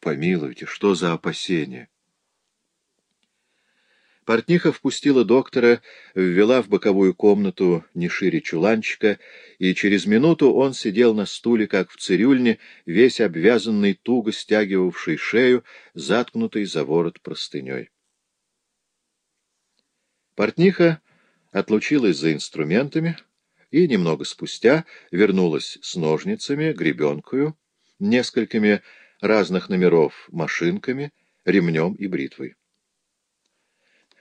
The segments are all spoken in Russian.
Помилуйте, что за опасения? Портниха впустила доктора, ввела в боковую комнату не шире чуланчика, и через минуту он сидел на стуле, как в цирюльне, весь обвязанный, туго стягивавший шею, заткнутый за ворот простыней. Портниха отлучилась за инструментами и немного спустя вернулась с ножницами, гребенкою, несколькими разных номеров машинками, ремнем и бритвой.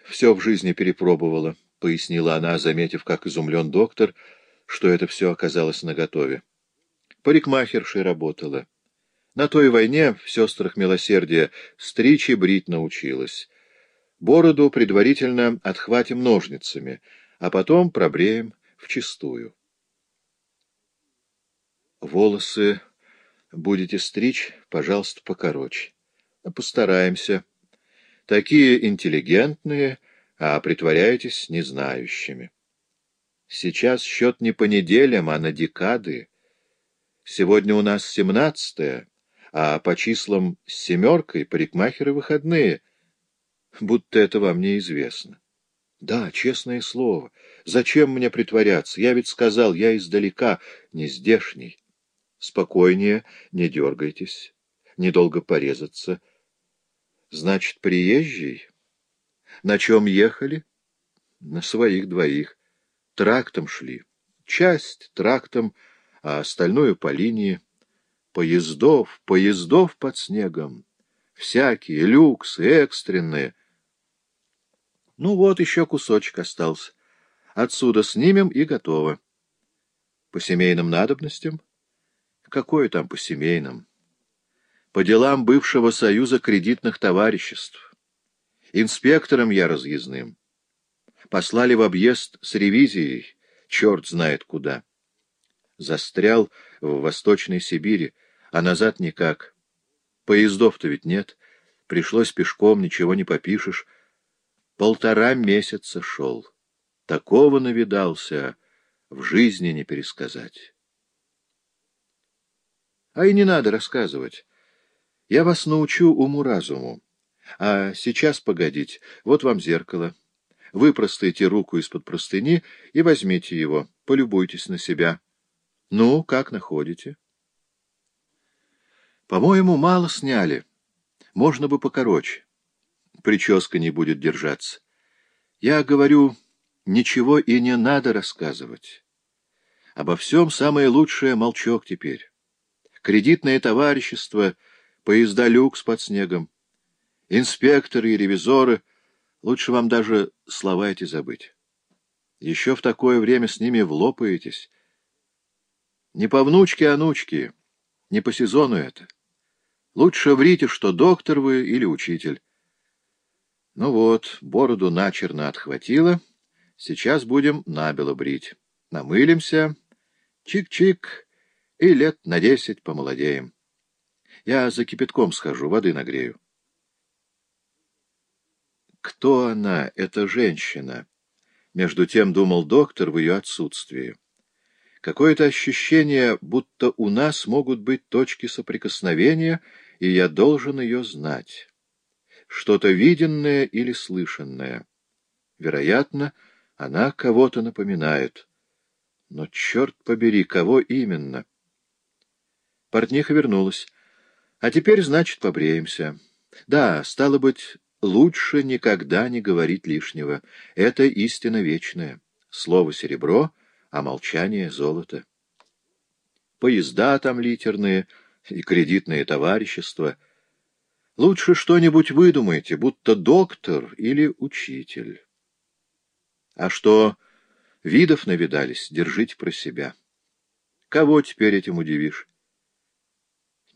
Все в жизни перепробовала, — пояснила она, заметив, как изумлен доктор, что это все оказалось наготове. Парикмахершей работала. На той войне в «Сестрах милосердия» стричь и брить научилась. Бороду предварительно отхватим ножницами, а потом пробреем вчистую. Волосы будете стричь, пожалуйста, покороче. Постараемся. Такие интеллигентные, а притворяетесь незнающими. Сейчас счет не по неделям, а на декады. Сегодня у нас семнадцатое, а по числам с семеркой парикмахеры выходные. Будто это вам неизвестно. Да, честное слово. Зачем мне притворяться? Я ведь сказал, я издалека, не здешний. Спокойнее, не дергайтесь, недолго порезаться — Значит, приезжий? На чем ехали? На своих двоих. Трактом шли. Часть трактом, а остальную по линии. Поездов, поездов под снегом. Всякие, люксы, экстренные. Ну вот, еще кусочек остался. Отсюда снимем и готово. По семейным надобностям? Какое там по семейным? по делам бывшего союза кредитных товариществ. Инспектором я разъездным. Послали в объезд с ревизией, черт знает куда. Застрял в Восточной Сибири, а назад никак. Поездов-то ведь нет, пришлось пешком, ничего не попишешь. Полтора месяца шел. Такого навидался, в жизни не пересказать. А и не надо рассказывать. Я вас научу уму-разуму. А сейчас погодите, вот вам зеркало. Выпростайте руку из-под простыни и возьмите его, полюбуйтесь на себя. Ну, как находите? По-моему, мало сняли. Можно бы покороче. Прическа не будет держаться. Я говорю, ничего и не надо рассказывать. Обо всем самое лучшее молчок теперь. Кредитное товарищество — поезда люкс под снегом, инспекторы и ревизоры, лучше вам даже слова эти забыть. Еще в такое время с ними влопаетесь. Не по внучке, а внучке, не по сезону это. Лучше врите, что доктор вы или учитель. Ну вот, бороду начерно отхватило, сейчас будем набело брить. Намылимся, чик-чик, и лет на десять помолодеем. Я за кипятком схожу, воды нагрею. Кто она, эта женщина? Между тем думал доктор в ее отсутствии. Какое-то ощущение, будто у нас могут быть точки соприкосновения, и я должен ее знать. Что-то виденное или слышанное. Вероятно, она кого-то напоминает. Но, черт побери, кого именно? Портниха вернулась. А теперь, значит, побреемся. Да, стало быть, лучше никогда не говорить лишнего. Это истина вечная. Слово серебро, а молчание золото. Поезда там литерные и кредитные товарищества. Лучше что-нибудь выдумайте, будто доктор или учитель. А что видов навидались, держите про себя. Кого теперь этим удивишь?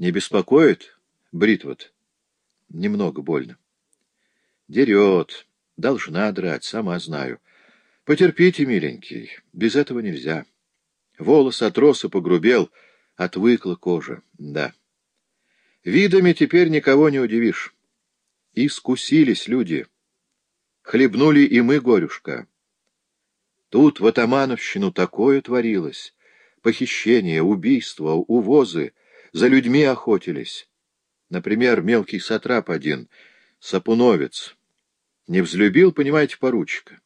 Не беспокоит бритвот? Немного больно. Дерет. Должна драть, сама знаю. Потерпите, миленький, без этого нельзя. Волос от роса погрубел, отвыкла кожа, да. Видами теперь никого не удивишь. Искусились люди. Хлебнули и мы горюшка. Тут в Атамановщину такое творилось. Похищение, убийство, увозы — за людьми охотились. Например, мелкий сатрап один, сапуновец, не взлюбил, понимаете, поручика.